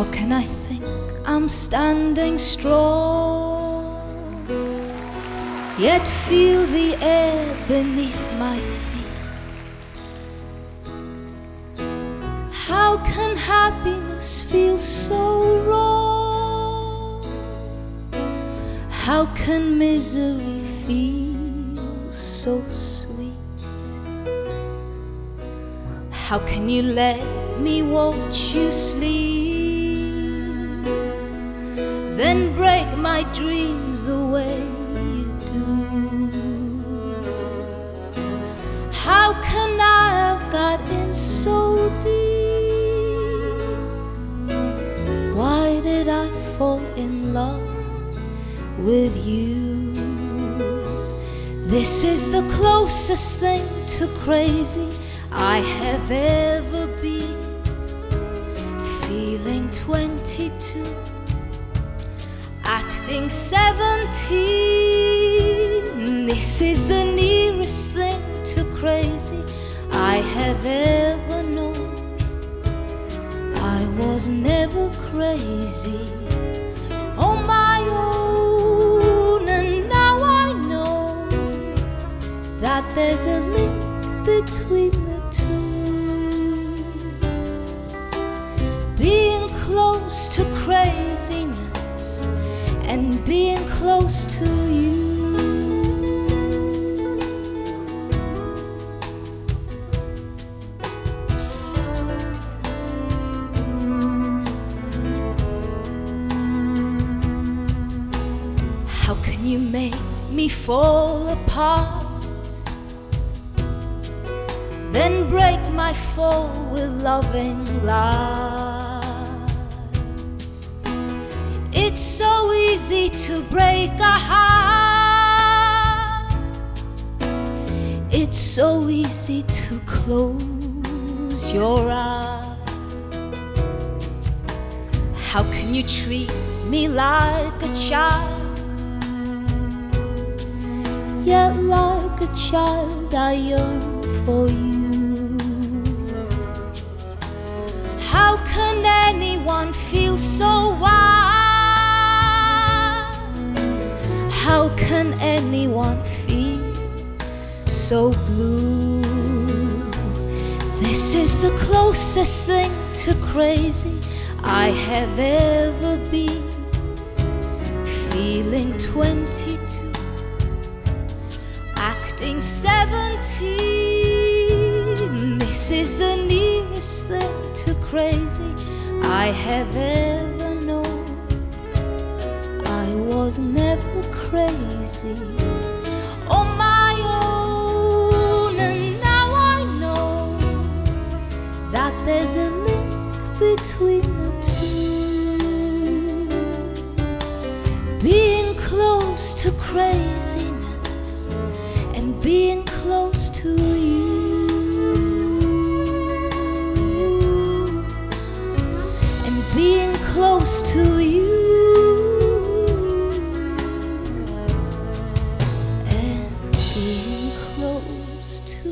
How can I think I'm standing strong? Yet feel the air beneath my feet. How can happiness feel so wrong? How can misery feel so sweet? How can you let me watch you sleep? Then break my dreams the way you do. How can I have got in so deep? Why did I fall in love with you? This is the closest thing to crazy I have ever been. 17. This is the nearest thing to crazy I have ever known. I was never crazy on my own, and now I know that there's a link between the two. Being close to craziness and being close to you. How can you make me fall apart? Then break my fall with loving lies. It's so easy to break a heart. It's so easy to close your eyes. How can you treat me like a child? Yet, like a child, I yearn for you. How can anyone feel so blue? This is the closest thing to crazy I have ever been. Feeling 22 acting 17. This is the nearest thing to crazy I have ever. I was never crazy on my own, and now I know that there's a link between the two. Being close to craziness and being close to you. And being close to you. used to